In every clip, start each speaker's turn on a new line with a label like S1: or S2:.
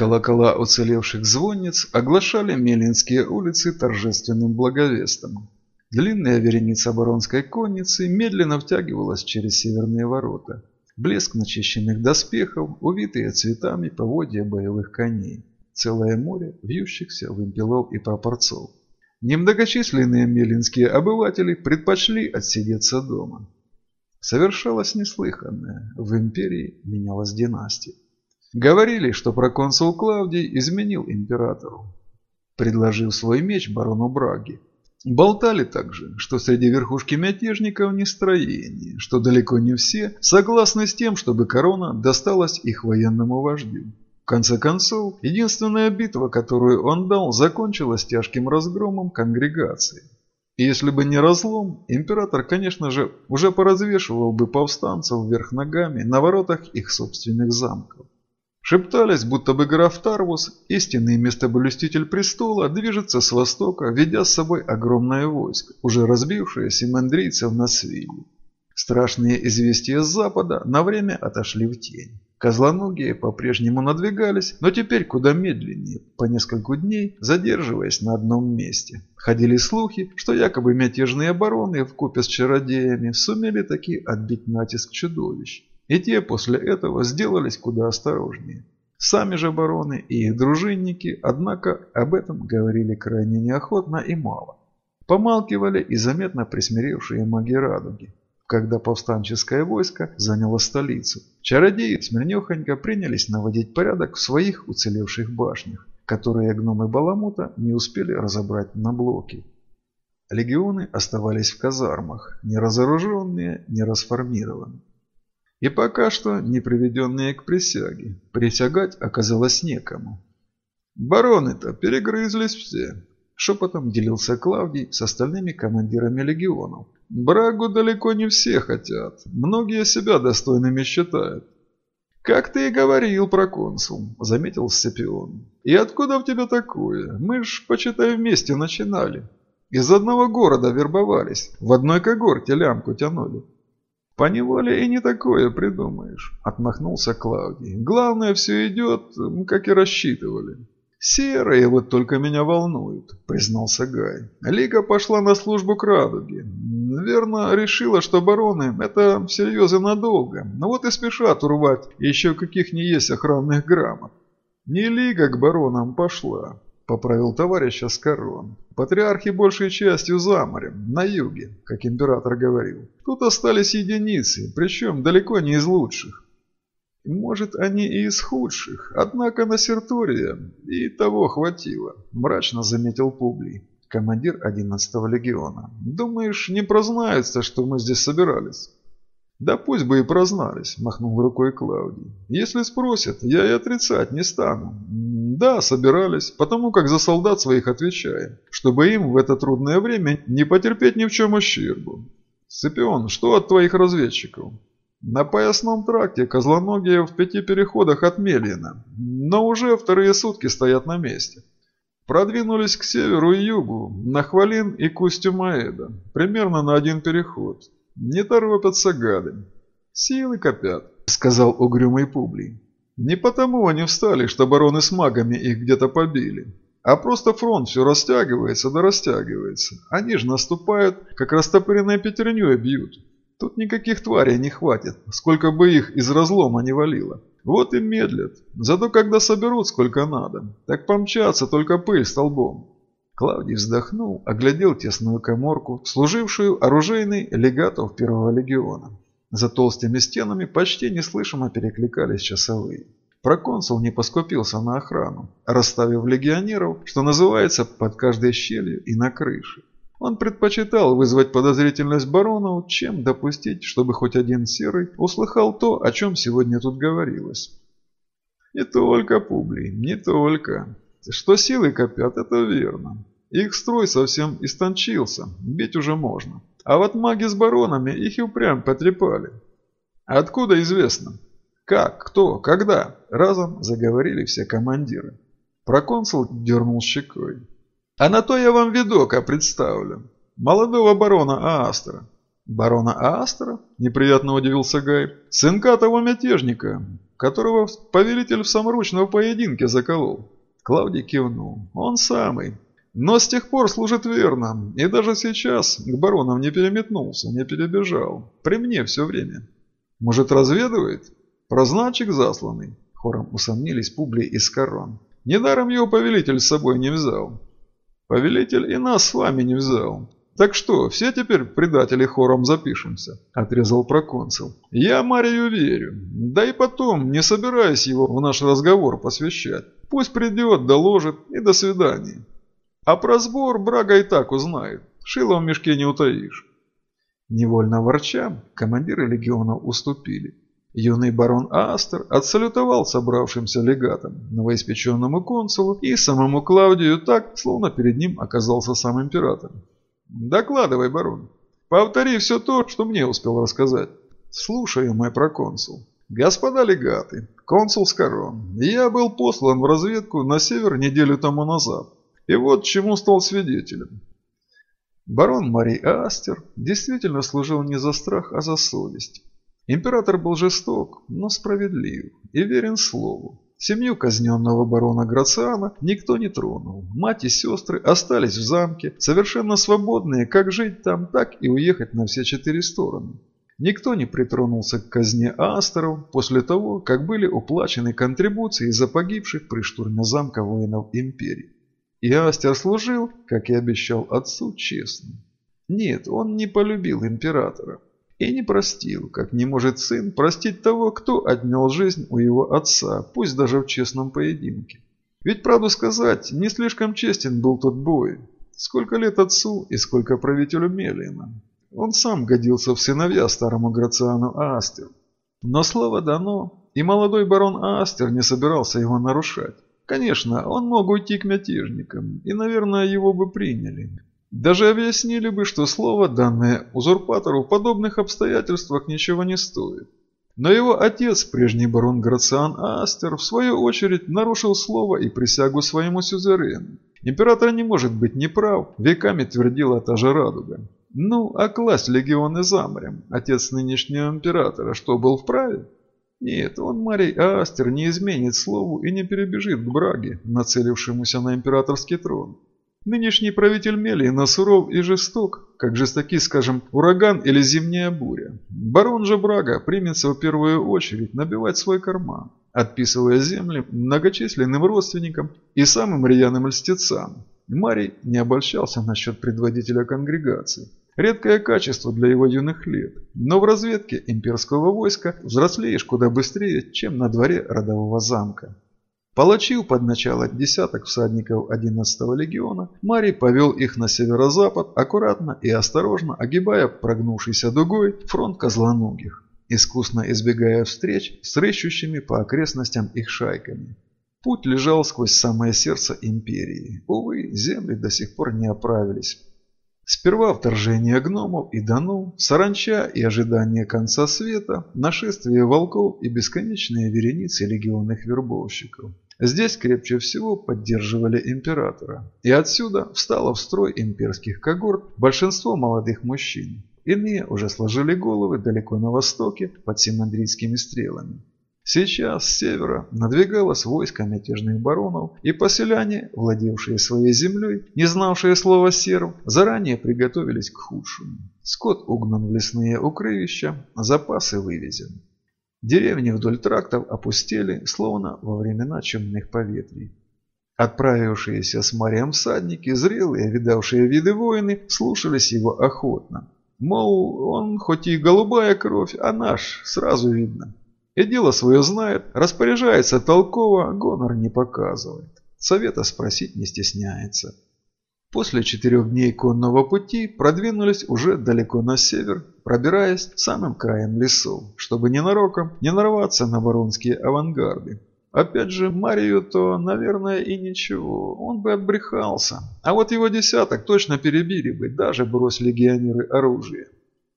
S1: Колокола уцелевших звонниц оглашали Мелинские улицы торжественным благовестом. Длинная вереница оборонской конницы медленно втягивалась через северные ворота. Блеск начищенных доспехов, увитые цветами поводья боевых коней. Целое море вьющихся вымпелов и пропорцов. Немногочисленные мелинские обыватели предпочли отсидеться дома. Совершалось неслыханное. В империи менялась династия. Говорили, что проконсул Клавдий изменил императору, предложив свой меч барону Браги. Болтали также, что среди верхушки мятежников нестроение, что далеко не все согласны с тем, чтобы корона досталась их военному вождю. В конце концов, единственная битва, которую он дал, закончилась тяжким разгромом конгрегации. И если бы не разлом, император, конечно же, уже поразвешивал бы повстанцев вверх ногами на воротах их собственных замков. Шептались, будто бы граф Тарвус, истинный местобалюститель престола, движется с востока, ведя с собой огромное войско, уже разбившееся мандрийцев на свиньи. Страшные известия с запада на время отошли в тень. Козлоногие по-прежнему надвигались, но теперь куда медленнее, по несколько дней задерживаясь на одном месте. Ходили слухи, что якобы мятежные обороны вкупе с чародеями сумели таки отбить натиск чудовищ. И те после этого сделались куда осторожнее. Сами же бароны и их дружинники, однако, об этом говорили крайне неохотно и мало. Помалкивали и заметно присмиревшие маги радуги. Когда повстанческое войско заняло столицу, чародеи смирнехонько принялись наводить порядок в своих уцелевших башнях, которые гномы Баламута не успели разобрать на блоки. Легионы оставались в казармах, не разоруженные, не расформированные. И пока что не приведенные к присяге. Присягать оказалось некому. Бароны-то перегрызлись все. Шепотом делился Клавдий с остальными командирами легионов. Брагу далеко не все хотят. Многие себя достойными считают. «Как ты и говорил, проконсул», — заметил Сципион. «И откуда в тебя такое? Мы ж, почитай, вместе начинали. Из одного города вербовались, в одной когорте лямку тянули. «Поневоле и не такое придумаешь», — отмахнулся Клавдий. «Главное, все идет, как и рассчитывали». «Серые вот только меня волнуют», — признался Гай. «Лига пошла на службу к Радуге. Верно, решила, что бароны — это всерьез и надолго. Но вот и спешат урвать еще каких не есть охранных грамот. Не Лига к баронам пошла, поправил товарища Скорон. Патриархи большей частью за морем, на юге, как император говорил. Тут остались единицы, причем далеко не из лучших. Может, они и из худших, однако на Сертория и того хватило, мрачно заметил Публий, командир 11-го легиона. Думаешь, не прознается, что мы здесь собирались? «Да пусть бы и прознались», – махнул рукой Клаудий. «Если спросят, я и отрицать не стану. Да, собирались, потому как за солдат своих отвечаем, чтобы им в это трудное время не потерпеть ни в чем ущербу. Сципион, что от твоих разведчиков?» «На поясном тракте козлоногие в пяти переходах от Мельина, но уже вторые сутки стоят на месте». Продвинулись к северу и югу, на Хвалин и Кустю Маэда, примерно на один переход. Не торопятся гады. Силы копят, сказал угрюмый Публий. Не потому они встали, что бароны с магами их где-то побили. А просто фронт все растягивается да растягивается. Они же наступают, как растопыренной пятерней бьют. Тут никаких тварей не хватит, сколько бы их из разлома не валило. Вот и медлят. Зато когда соберут сколько надо, так помчатся только пыль столбом. Клавдий вздохнул, оглядел тесную коморку, служившую оружейной легатов первого легиона. За толстыми стенами почти неслышимо перекликались часовые. Проконсул не поскупился на охрану, расставив легионеров, что называется, под каждой щелью и на крыше. Он предпочитал вызвать подозрительность баронов, чем допустить, чтобы хоть один серый услыхал то, о чем сегодня тут говорилось. Не только, Публий, не только. Что силы копят, это верно. Их строй совсем истончился, бить уже можно. А вот маги с баронами их и упрям потрепали. Откуда известно? Как, кто, когда? Разом заговорили все командиры. Проконсул дернул щекой. А на то я вам видока представлю. Молодого барона Аастера. Барона Аастера? Неприятно удивился Гай. Сынка того мятежника, которого повелитель в саморучном поединке заколол. Клавдий кивнул. Он самый. Но с тех пор служит верно, и даже сейчас к баронам не переметнулся, не перебежал. При мне все время. Может, разведывает? Прознатчик засланный. Хором усомнились Публий и Скорон. Недаром его повелитель с собой не взял. Повелитель и нас с вами не взял. Так что, все теперь предатели хором запишемся, отрезал проконсул. Я Марию верю. Да и потом, не собираюсь его в наш разговор посвящать. Пусть придет, доложит и до свидания. А про сбор Брага и так узнает. Шило в мешке не утаишь. Невольно ворча, командиры легионов уступили. Юный барон Астер отсалютовал собравшимся легатам, новоиспеченному консулу и самому Клавдию так, словно перед ним оказался сам император. «Докладывай, барон. Повтори все то, что мне успел рассказать». «Слушаю, мой проконсул». «Господа легаты, консул Скорон, я был послан в разведку на север неделю тому назад. И вот чему стал свидетелем. Барон Марий Астер действительно служил не за страх, а за совесть. Император был жесток, но справедлив и верен слову. Семью казненного барона Грациана никто не тронул. Мать и сестры остались в замке, совершенно свободные, как жить там, так и уехать на все четыре стороны. Никто не притронулся к казне Астеров после того, как были уплачены контрибуции за погибших при штурме замка воинов империи. И Астер служил, как и обещал отцу, честно. Нет, он не полюбил императора. И не простил, как не может сын простить того, кто отнял жизнь у его отца, пусть даже в честном поединке. Ведь, правду сказать, не слишком честен был тот бой. Сколько лет отцу и сколько правителю Мелина. Он сам годился в сыновья старому Грациану Астер. Но слово дано, и молодой барон Астер не собирался его нарушать. Конечно, он мог уйти к мятежникам, и, наверное, его бы приняли. Даже объяснили бы, что слово, данное узурпатору в подобных обстоятельствах, ничего не стоит. Но его отец, прежний барон Грациан Астер, в свою очередь нарушил слово и присягу своему сюзерену. Император не может быть неправ, веками твердила та же радуга. Ну, а класть легионы за морем, отец нынешнего императора, что был вправе? Нет, он, Марий Астер, не изменит слову и не перебежит к Браге, нацелившемуся на императорский трон. Нынешний правитель Мелина суров и жесток, как жестоки, скажем, ураган или зимняя буря. Барон же Брага примется в первую очередь набивать свой карман, отписывая земли многочисленным родственникам и самым рьяным льстецам. Марий не обольщался насчет предводителя конгрегации. Редкое качество для его юных лет, но в разведке имперского войска взрослеешь куда быстрее, чем на дворе родового замка. Получив под начало десяток всадников 11-го легиона, Марий повел их на северо-запад, аккуратно и осторожно огибая прогнувшийся дугой фронт козлоногих, искусно избегая встреч с рыщущими по окрестностям их шайками. Путь лежал сквозь самое сердце империи. Увы, земли до сих пор не оправились. Сперва вторжение гномов и данов, саранча и ожидание конца света, нашествие волков и бесконечные вереницы легионных вербовщиков. Здесь крепче всего поддерживали императора. И отсюда встало в строй имперских когорт большинство молодых мужчин. Иные уже сложили головы далеко на востоке под симандрийскими стрелами. Сейчас с севера надвигалось войско мятежных баронов, и поселяне, владевшие своей землей, не знавшие слова серв, заранее приготовились к худшему. Скот угнан в лесные укрывища, запасы вывезены. Деревни вдоль трактов опустели, словно во времена чумных поветрий. Отправившиеся с морем всадники, зрелые, видавшие виды воины, слушались его охотно. Мол, он хоть и голубая кровь, а наш, сразу видно. И дело свое знает, распоряжается толково, гонор не показывает. Совета спросить не стесняется. После четырех дней конного пути продвинулись уже далеко на север, пробираясь самым краем лесов, чтобы ненароком не нарваться на воронские авангарды. Опять же, Марию-то, наверное, и ничего, он бы отбрехался. А вот его десяток точно перебили бы, даже брось легионеры оружие.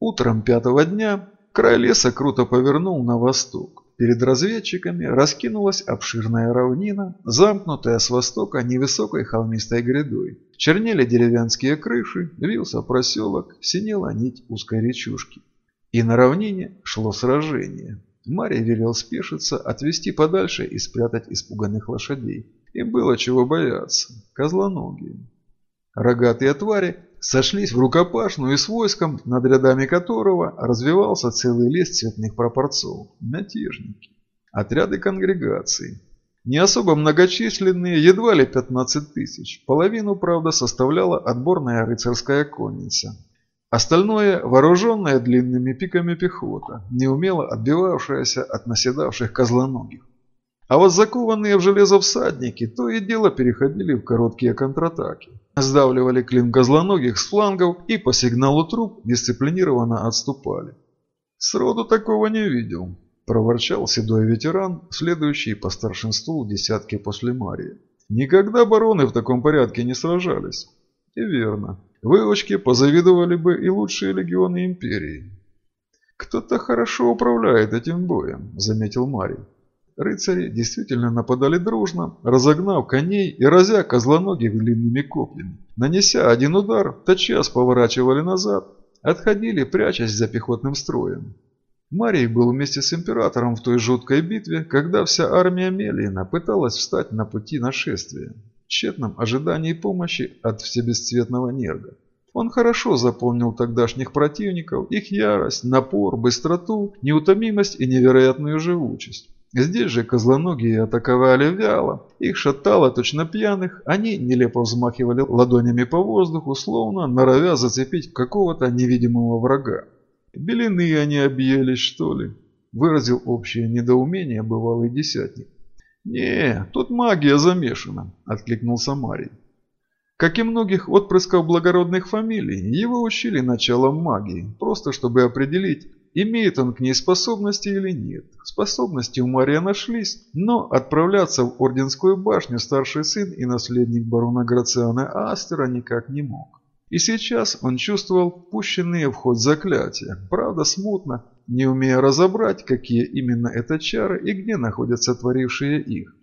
S1: Утром пятого дня Край леса круто повернул на восток. Перед разведчиками раскинулась обширная равнина, замкнутая с востока невысокой холмистой грядой. Чернели деревянские крыши, вился проселок, синела нить узкой речушки. И на равнине шло сражение. Марий велел спешиться, отвести подальше и спрятать испуганных лошадей. Им было чего бояться. Козлоногие. Рогатые твари сошлись в рукопашную и с войском, над рядами которого развивался целый лес цветных пропорций. Мятежники. Отряды конгрегаций. Не особо многочисленные, едва ли 15 тысяч. Половину, правда, составляла отборная рыцарская конница. Остальное – вооруженная длинными пиками пехота, неумело отбивавшаяся от наседавших козлоногих. А вот закованные в железо всадники то и дело переходили в короткие контратаки. Сдавливали клин козлоногих с флангов и по сигналу труп дисциплинированно отступали. Сроду такого не видел. – проворчал седой ветеран, следующий по старшинству в десятке после Марии. «Никогда бароны в таком порядке не сражались». «И верно. Выучки позавидовали бы и лучшие легионы империи». «Кто-то хорошо управляет этим боем», – заметил Марий. Рыцари действительно нападали дружно, разогнав коней и разя козлоногих длинными копьями. Нанеся один удар, тотчас поворачивали назад, отходили, прячась за пехотным строем. Марий был вместе с императором в той жуткой битве, когда вся армия Мелина пыталась встать на пути нашествия, в тщетном ожидании помощи от всебесцветного нерга. Он хорошо запомнил тогдашних противников, их ярость, напор, быстроту, неутомимость и невероятную живучесть. Здесь же козлоногие атаковали вяло, их шатало точно пьяных, они нелепо взмахивали ладонями по воздуху, словно норовя зацепить какого-то невидимого врага. Белины они объелись, что ли? Выразил общее недоумение бывалый десятник. «Не, тут магия замешана», – откликнулся Марий. Как и многих отпрысков благородных фамилий, его учили началом магии, просто чтобы определить, имеет он к ней способности или нет. Способности у Мария нашлись, но отправляться в Орденскую башню старший сын и наследник барона Грациана Астера никак не мог. И сейчас он чувствовал пущенные в ход заклятия, правда смутно, не умея разобрать, какие именно это чары и где находятся творившие их.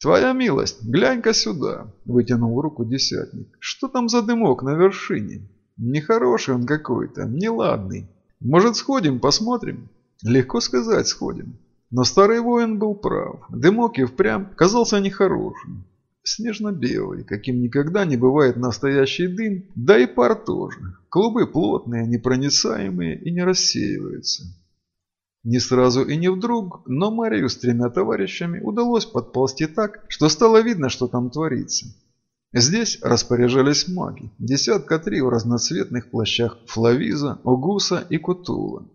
S1: «Твоя милость, глянь-ка сюда!» – вытянул руку десятник. «Что там за дымок на вершине? Нехороший он какой-то, неладный. Может, сходим, посмотрим?» «Легко сказать, сходим». Но старый воин был прав. Дымок и впрямь казался нехорошим. Снежно-белый, каким никогда не бывает настоящий дым, да и пар тоже. Клубы плотные, непроницаемые и не рассеиваются. Не сразу и не вдруг, но Марию с тремя товарищами удалось подползти так, что стало видно, что там творится. Здесь распоряжались маги, десятка три в разноцветных плащах Флавиза, Огуса и Кутула.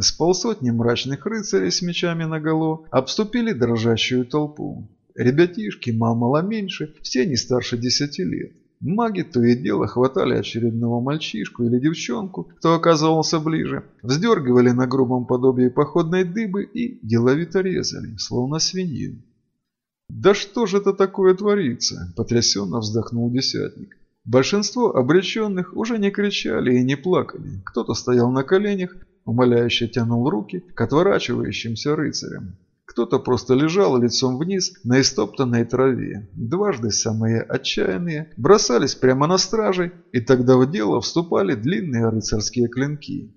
S1: С полсотни мрачных рыцарей с мечами наголо обступили дрожащую толпу. Ребятишки, мало меньше, все не старше десяти лет. Маги то и дело хватали очередного мальчишку или девчонку, кто оказывался ближе, вздергивали на грубом подобии походной дыбы и деловито резали, словно свинью. «Да что же это такое творится?» – потрясенно вздохнул десятник. Большинство обреченных уже не кричали и не плакали. Кто-то стоял на коленях, умоляюще тянул руки к отворачивающимся рыцарям. Кто-то просто лежал лицом вниз на истоптанной траве. Дважды самые отчаянные бросались прямо на стражей, и тогда в дело вступали длинные рыцарские клинки.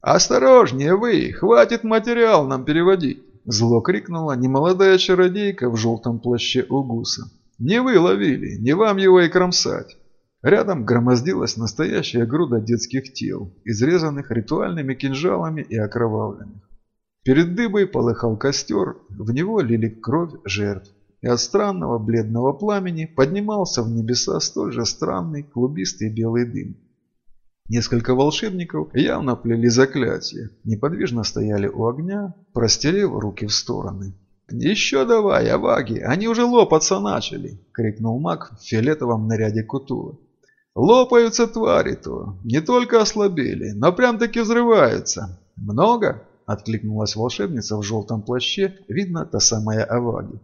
S1: «Осторожнее вы! Хватит материал нам переводить!» Зло крикнула немолодая чародейка в желтом плаще у гуса. «Не вы ловили, не вам его и кромсать!» Рядом громоздилась настоящая груда детских тел, изрезанных ритуальными кинжалами и окровавленных. Перед дыбой полыхал костер, в него лили кровь жертв, и от странного бледного пламени поднимался в небеса столь же странный клубистый белый дым. Несколько волшебников явно плели заклятие, неподвижно стояли у огня, простерев руки в стороны. «Еще давай, аваги, они уже лопаться начали!» — крикнул маг в фиолетовом наряде Кутулы. «Лопаются твари-то, не только ослабели, но прям-таки взрываются. Много?» Откликнулась волшебница в желтом плаще, видно, та самая Аваги.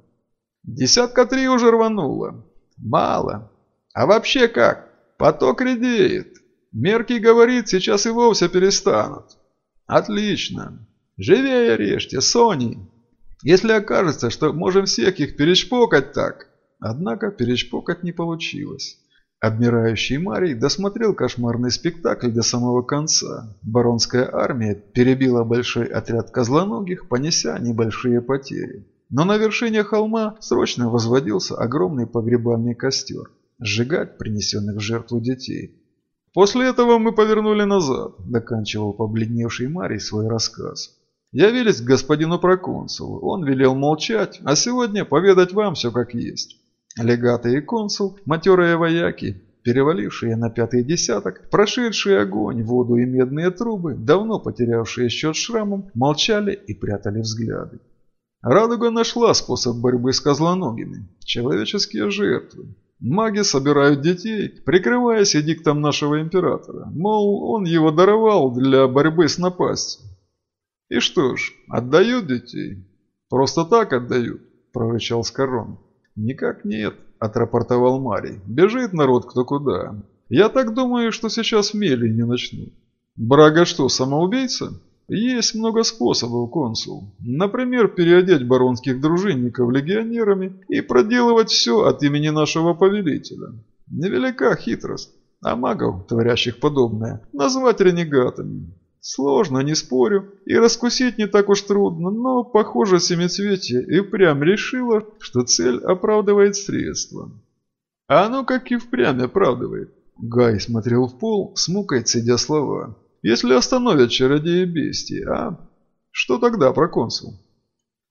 S1: Десятка три уже рванула. Мало. А вообще как? Поток редеет. Мерки говорит, сейчас и вовсе перестанут. Отлично. Живее режьте, Сони. Если окажется, что можем всех их перечпокать так. Однако перечпокать не получилось. Обмирающий Марий досмотрел кошмарный спектакль до самого конца. Баронская армия перебила большой отряд козлоногих, понеся небольшие потери. Но на вершине холма срочно возводился огромный погребальный костер, сжигать принесенных в жертву детей. «После этого мы повернули назад», – доканчивал побледневший Марий свой рассказ. «Явились к господину проконсулу. Он велел молчать, а сегодня поведать вам все как есть». Легаты и консул, матерые вояки, перевалившие на пятый десяток, прошедшие огонь, воду и медные трубы, давно потерявшие счет шрамом, молчали и прятали взгляды. Радуга нашла способ борьбы с козлоногими. Человеческие жертвы. Маги собирают детей, прикрываясь эдиктом нашего императора. Мол, он его даровал для борьбы с напастью. И что ж, отдают детей? Просто так отдают, прорычал Скорон. «Никак нет», – отрапортовал Марий. «Бежит народ кто куда. Я так думаю, что сейчас мели не начнут». «Брага что, самоубийца?» «Есть много способов, консул. Например, переодеть баронских дружинников легионерами и проделывать все от имени нашего повелителя. Невелика хитрость, а магов, творящих подобное, назвать ренегатами. Сложно, не спорю, и раскусить не так уж трудно, но, похоже, семицветие и впрямь решило, что цель оправдывает средства. А оно как и впрямь оправдывает. Гай смотрел в пол, с мукой цедя слова. Если остановят чародея бестии, а? Что тогда, проконсул?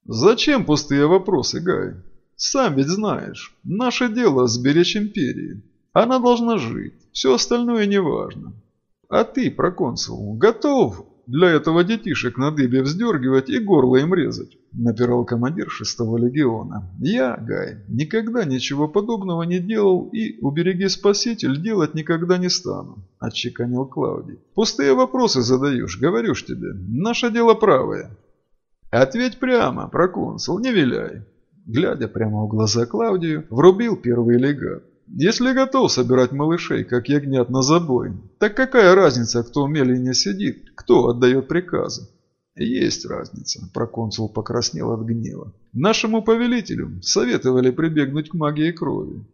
S1: Зачем пустые вопросы, Гай? Сам ведь знаешь, наше дело сберечь империи. Она должна жить, все остальное неважно. А ты, проконсул, готов для этого детишек на дыбе вздергивать и горло им резать?» – напирал командир шестого легиона. «Я, Гай, никогда ничего подобного не делал и, убереги спаситель, делать никогда не стану», – отчеканил Клавдий. «Пустые вопросы задаешь, говорю ж тебе. Наше дело правое». «Ответь прямо, проконсул, не виляй». Глядя прямо в глаза Клавдию, врубил первый легат. Если готов собирать малышей, как ягнят на забой, так какая разница, кто в Мелине сидит, кто отдает приказы? Есть разница, проконсул покраснел от гнева. Нашему повелителю советовали прибегнуть к магии крови.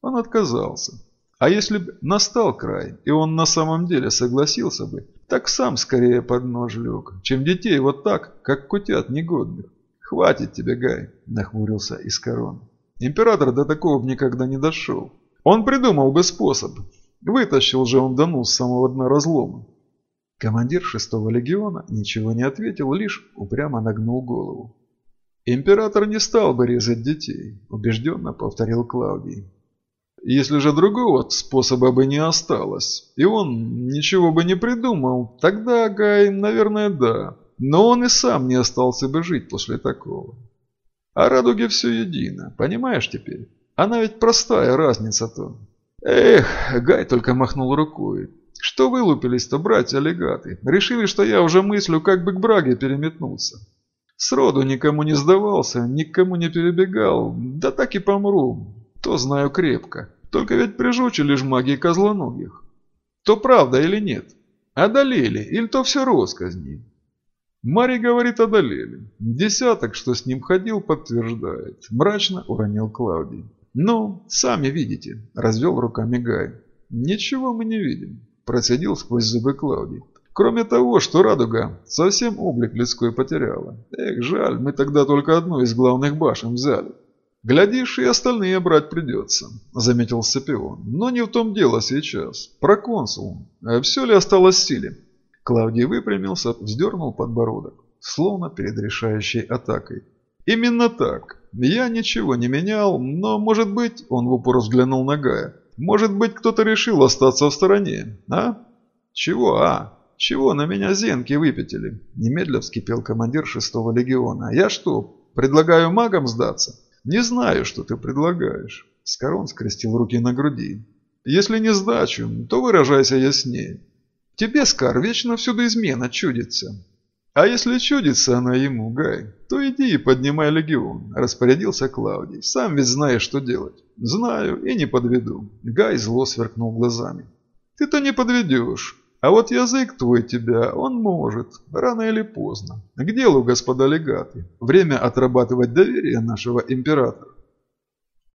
S1: Он отказался. А если бы настал край, и он на самом деле согласился бы, так сам скорее под нож лег, чем детей вот так, как кутят негодных. «Хватит тебе, Гай», – нахмурился Искарон. Император до такого бы никогда не дошел. Он придумал бы способ. Вытащил же он Дану с самого дна разлома. Командир шестого легиона ничего не ответил, лишь упрямо нагнул голову. «Император не стал бы резать детей», – убежденно повторил Клавдий. «Если же другого способа бы не осталось, и он ничего бы не придумал, тогда, Гай, наверное, да. Но он и сам не остался бы жить после такого. А радуге все едино, понимаешь теперь? Она ведь простая разница-то. Эх, Гай только махнул рукой. Что вылупились-то, братья-легаты? Решили, что я уже мыслю, как бы к Браге переметнуться. Сроду никому не сдавался, никому не перебегал, да так и помру. То знаю крепко. Только ведь прижучили ж магии козлоногих. То правда или нет? Одолели, или то все росказни? Мари говорит, одолели. Десяток, что с ним ходил, подтверждает. Мрачно уронил Клавдий. «Ну, сами видите», – развел руками Гай. «Ничего мы не видим», – процедил сквозь зубы Клавдий. «Кроме того, что радуга совсем облик людской потеряла. Эх, жаль, мы тогда только одну из главных башен взяли». «Глядишь, и остальные брать придется», – заметил Сципион. «Но не в том дело сейчас. Про консул. А все ли осталось в силе?» Клавдий выпрямился, вздернул подбородок, словно перед решающей атакой. «Именно так. Я ничего не менял, но, может быть, он в упор взглянул на Гая. Может быть, кто-то решил остаться в стороне, а? Чего, а? Чего на меня зенки выпятили? Немедля вскипел командир шестого легиона. Я что, предлагаю магам сдаться? Не знаю, что ты предлагаешь. Скорон скрестил руки на груди. Если не сдачу, то выражайся яснее. Тебе, Скар, вечно всюду измена чудится. «А если чудится она ему, Гай, то иди и поднимай легион», – распорядился Клавдий. «Сам ведь знаешь, что делать». «Знаю и не подведу». Гай зло сверкнул глазами. «Ты-то не подведешь. А вот язык твой тебя, он может, рано или поздно. К делу, господа легаты. Время отрабатывать доверие нашего императора.